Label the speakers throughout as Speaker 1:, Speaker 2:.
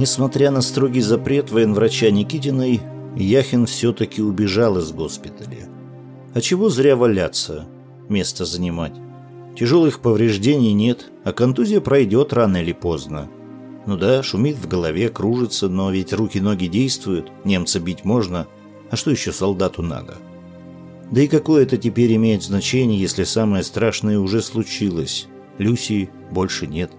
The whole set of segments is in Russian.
Speaker 1: Несмотря на строгий запрет военврача Никитиной, Яхин все-таки убежал из госпиталя. А чего зря валяться, место занимать? Тяжелых повреждений нет, а контузия пройдет рано или поздно. Ну да, шумит в голове, кружится, но ведь руки-ноги действуют, немца бить можно, а что еще солдату надо? Да и какое это теперь имеет значение, если самое страшное уже случилось? Люси больше нет.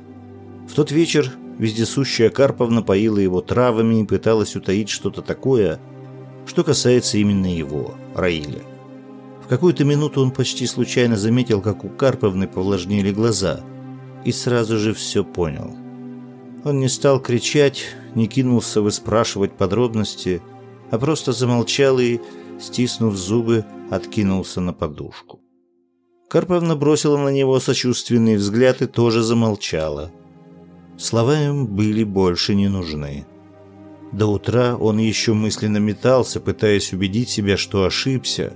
Speaker 1: В тот вечер вездесущая Карповна поила его травами и пыталась утаить что-то такое, что касается именно его, Раиля. В какую-то минуту он почти случайно заметил, как у Карповны повлажнели глаза, и сразу же все понял. Он не стал кричать, не кинулся выспрашивать подробности, а просто замолчал и, стиснув зубы, откинулся на подушку. Карповна бросила на него сочувственный взгляд и тоже замолчала. Слова им были больше не нужны. До утра он еще мысленно метался, пытаясь убедить себя, что ошибся.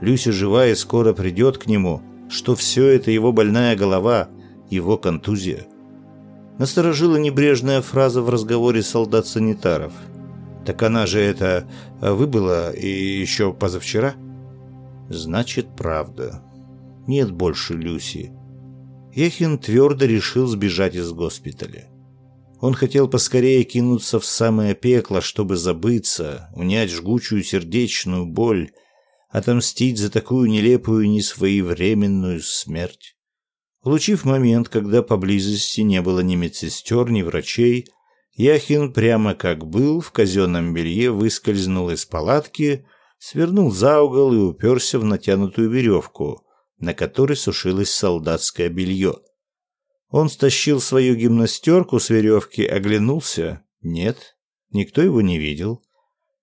Speaker 1: Люся жива и скоро придет к нему, что все это его больная голова, его контузия. Насторожила небрежная фраза в разговоре солдат-санитаров. «Так она же это выбыла и еще позавчера?» «Значит, правда. Нет больше Люси». Ехин твердо решил сбежать из госпиталя. Он хотел поскорее кинуться в самое пекло, чтобы забыться, унять жгучую сердечную боль, отомстить за такую нелепую несвоевременную смерть. Улучив момент, когда поблизости не было ни медсестер, ни врачей, Яхин прямо как был в казенном белье выскользнул из палатки, свернул за угол и уперся в натянутую веревку, на которой сушилось солдатское белье. Он стащил свою гимнастерку с веревки, оглянулся. Нет, никто его не видел.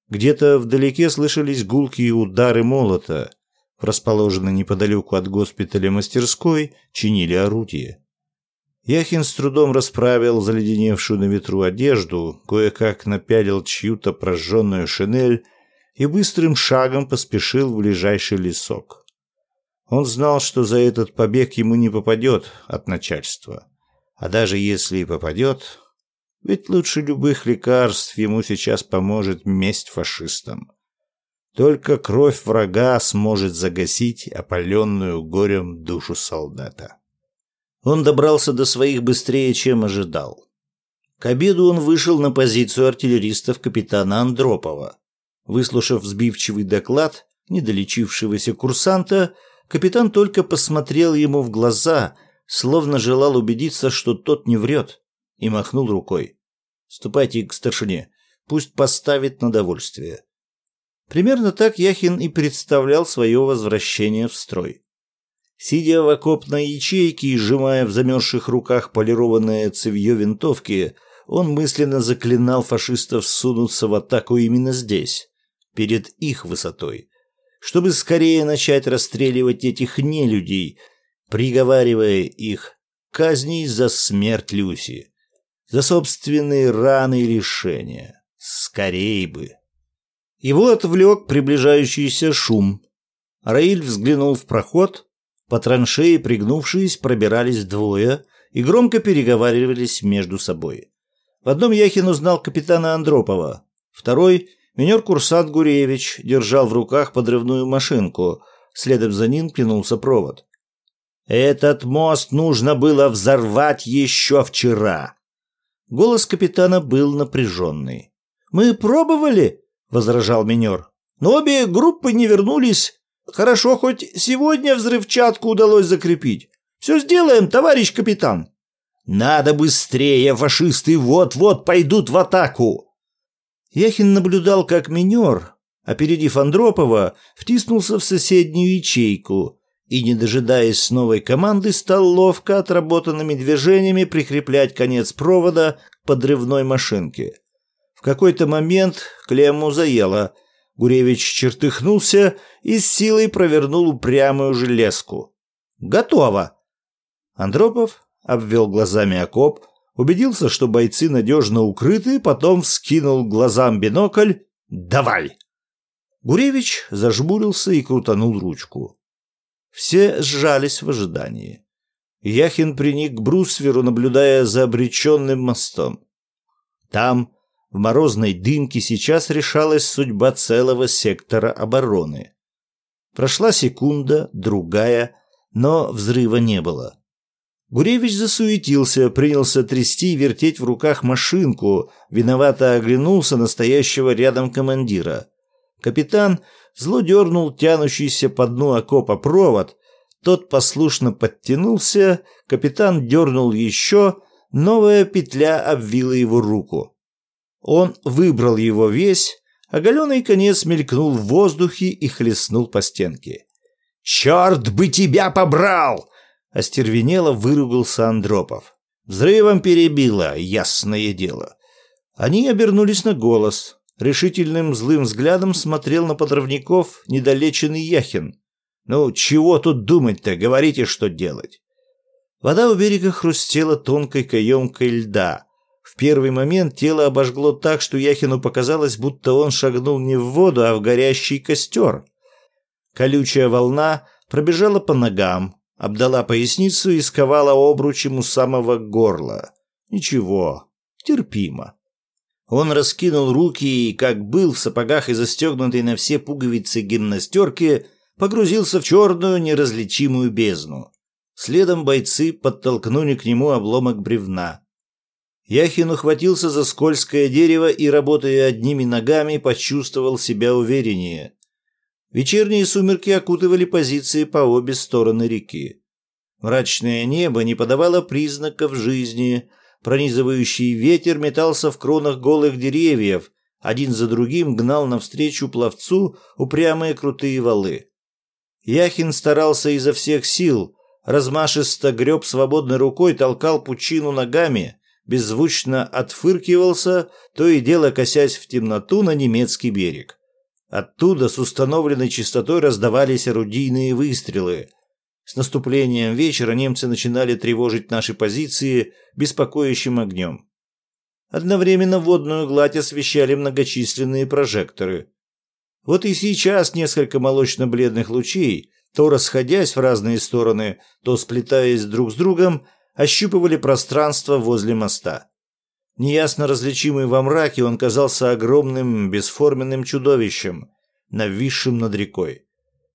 Speaker 1: Где-то вдалеке слышались гулкие удары молота в расположенной неподалеку от госпиталя мастерской, чинили орудие. Яхин с трудом расправил заледеневшую на ветру одежду, кое-как напялил чью-то прожженную шинель и быстрым шагом поспешил в ближайший лесок. Он знал, что за этот побег ему не попадет от начальства. А даже если и попадет, ведь лучше любых лекарств ему сейчас поможет месть фашистам. Только кровь врага сможет загасить опаленную горем душу солдата. Он добрался до своих быстрее, чем ожидал. К обеду он вышел на позицию артиллеристов капитана Андропова. Выслушав сбивчивый доклад недолечившегося курсанта, капитан только посмотрел ему в глаза, словно желал убедиться, что тот не врет, и махнул рукой. «Ступайте к старшине, пусть поставит на довольствие». Примерно так Яхин и представлял свое возвращение в строй. Сидя в окопной ячейке и сжимая в замерзших руках полированное цевье винтовки, он мысленно заклинал фашистов сунуться в атаку именно здесь, перед их высотой, чтобы скорее начать расстреливать этих нелюдей, приговаривая их казней за смерть Люси, за собственные раны и лишения. Скорей бы. Его отвлек приближающийся шум. Раиль взглянул в проход. По траншеи, пригнувшись, пробирались двое и громко переговаривались между собой. В одном Яхин узнал капитана Андропова. Второй — минер-курсант Гуревич, держал в руках подрывную машинку. Следом за ним кинулся провод. «Этот мост нужно было взорвать еще вчера!» Голос капитана был напряженный. «Мы пробовали?» — возражал минер. «Но обе группы не вернулись. Хорошо, хоть сегодня взрывчатку удалось закрепить. Все сделаем, товарищ капитан». «Надо быстрее, фашисты вот-вот пойдут в атаку!» Яхин наблюдал, как минер, опередив Андропова, втиснулся в соседнюю ячейку и, не дожидаясь новой команды, стал ловко отработанными движениями прикреплять конец провода к подрывной машинке. В какой-то момент клемму заело. Гуревич чертыхнулся и с силой провернул упрямую железку. «Готово!» Андропов обвел глазами окоп, убедился, что бойцы надежно укрыты, потом вскинул глазам бинокль. «Давай!» Гуревич зажмурился и крутанул ручку. Все сжались в ожидании. Яхин приник к брусверу, наблюдая за обреченным мостом. Там, в морозной дымке, сейчас решалась судьба целого сектора обороны. Прошла секунда, другая, но взрыва не было. Гуревич засуетился, принялся трясти и вертеть в руках машинку, виновато оглянулся настоящего рядом командира. Капитан зло дернул тянущийся по дну окопа провод, тот послушно подтянулся, капитан дернул еще, новая петля обвила его руку. Он выбрал его весь, оголенный конец мелькнул в воздухе и хлестнул по стенке. «Черт бы тебя побрал!» — остервенело выругался Андропов. Взрывом перебило, ясное дело. Они обернулись на голос. Решительным злым взглядом смотрел на подрывников недолеченный Яхин. «Ну, чего тут думать-то? Говорите, что делать!» Вода у берега хрустела тонкой каемкой льда. В первый момент тело обожгло так, что Яхину показалось, будто он шагнул не в воду, а в горящий костер. Колючая волна пробежала по ногам, обдала поясницу и сковала обручем у самого горла. Ничего, терпимо. Он раскинул руки и, как был в сапогах и застегнутый на все пуговицы гимнастерки, погрузился в черную неразличимую бездну. Следом бойцы подтолкнули к нему обломок бревна. Яхин ухватился за скользкое дерево и, работая одними ногами, почувствовал себя увереннее. Вечерние сумерки окутывали позиции по обе стороны реки. Мрачное небо не подавало признаков жизни. Пронизывающий ветер метался в кронах голых деревьев, один за другим гнал навстречу пловцу упрямые крутые валы. Яхин старался изо всех сил, размашисто греб свободной рукой, толкал пучину ногами, беззвучно отфыркивался, то и дело косясь в темноту на немецкий берег. Оттуда с установленной частотой раздавались орудийные выстрелы. С наступлением вечера немцы начинали тревожить наши позиции беспокоящим огнем. Одновременно водную гладь освещали многочисленные прожекторы. Вот и сейчас несколько молочно-бледных лучей то расходясь в разные стороны, то сплетаясь друг с другом, ощупывали пространство возле моста. Неясно различимый во мраке, он казался огромным, бесформенным чудовищем, нависшим над рекой.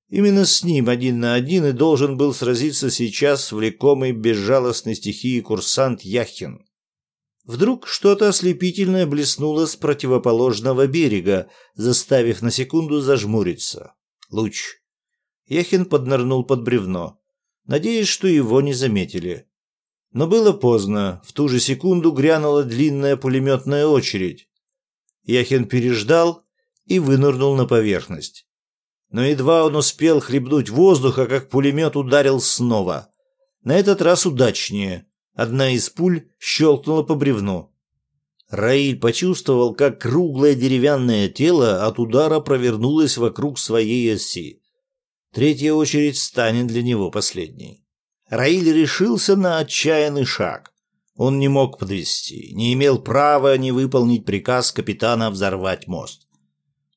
Speaker 1: Именно с ним один на один и должен был сразиться сейчас влекомый безжалостной стихией курсант Яхин. Вдруг что-то ослепительное блеснуло с противоположного берега, заставив на секунду зажмуриться. Луч. Яхин поднырнул под бревно, надеясь, что его не заметили. Но было поздно. В ту же секунду грянула длинная пулеметная очередь. Яхин переждал и вынырнул на поверхность. Но едва он успел хлебнуть воздуха, как пулемет ударил снова. На этот раз удачнее. Одна из пуль щелкнула по бревну. Раиль почувствовал, как круглое деревянное тело от удара провернулось вокруг своей оси. Третья очередь станет для него последней. Раиль решился на отчаянный шаг. Он не мог подвести, не имел права не выполнить приказ капитана взорвать мост.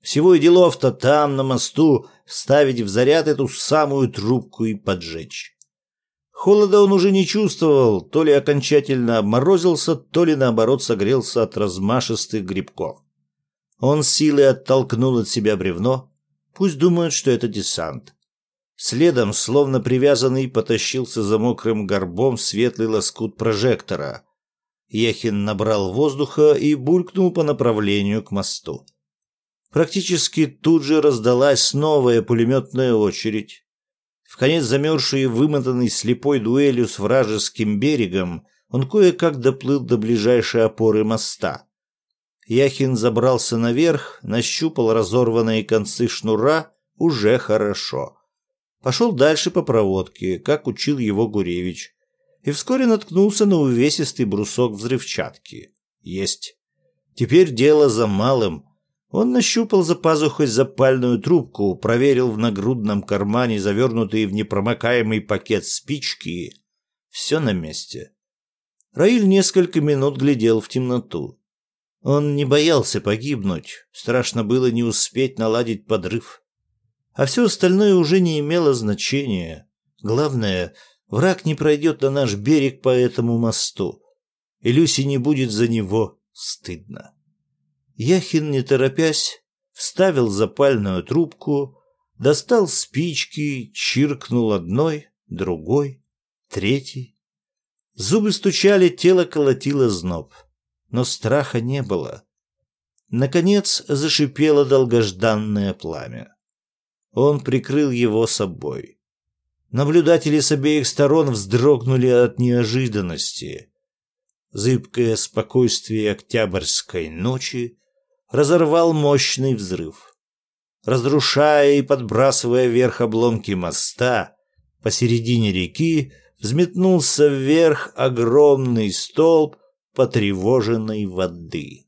Speaker 1: Всего и делов-то там, на мосту, вставить в заряд эту самую трубку и поджечь. Холода он уже не чувствовал, то ли окончательно обморозился, то ли наоборот согрелся от размашистых грибков. Он силой оттолкнул от себя бревно. Пусть думают, что это десант. Следом, словно привязанный, потащился за мокрым горбом светлый лоскут прожектора. Ехин набрал воздуха и булькнул по направлению к мосту. Практически тут же раздалась новая пулеметная очередь. В конец замерзший и вымотанный слепой дуэлью с вражеским берегом, он кое-как доплыл до ближайшей опоры моста. Яхин забрался наверх, нащупал разорванные концы шнура, уже хорошо. Пошел дальше по проводке, как учил его Гуревич, и вскоре наткнулся на увесистый брусок взрывчатки. Есть. Теперь дело за малым. Он нащупал за пазухой запальную трубку, проверил в нагрудном кармане завернутые в непромокаемый пакет спички. Все на месте. Раиль несколько минут глядел в темноту. Он не боялся погибнуть, страшно было не успеть наладить подрыв а все остальное уже не имело значения. Главное, враг не пройдет на наш берег по этому мосту, и Люси не будет за него стыдно. Яхин, не торопясь, вставил запальную трубку, достал спички, чиркнул одной, другой, третий. Зубы стучали, тело колотило зноб, но страха не было. Наконец зашипело долгожданное пламя. Он прикрыл его собой. Наблюдатели с обеих сторон вздрогнули от неожиданности. Зыбкое спокойствие октябрьской ночи разорвал мощный взрыв. Разрушая и подбрасывая вверх обломки моста, посередине реки взметнулся вверх огромный столб потревоженной воды.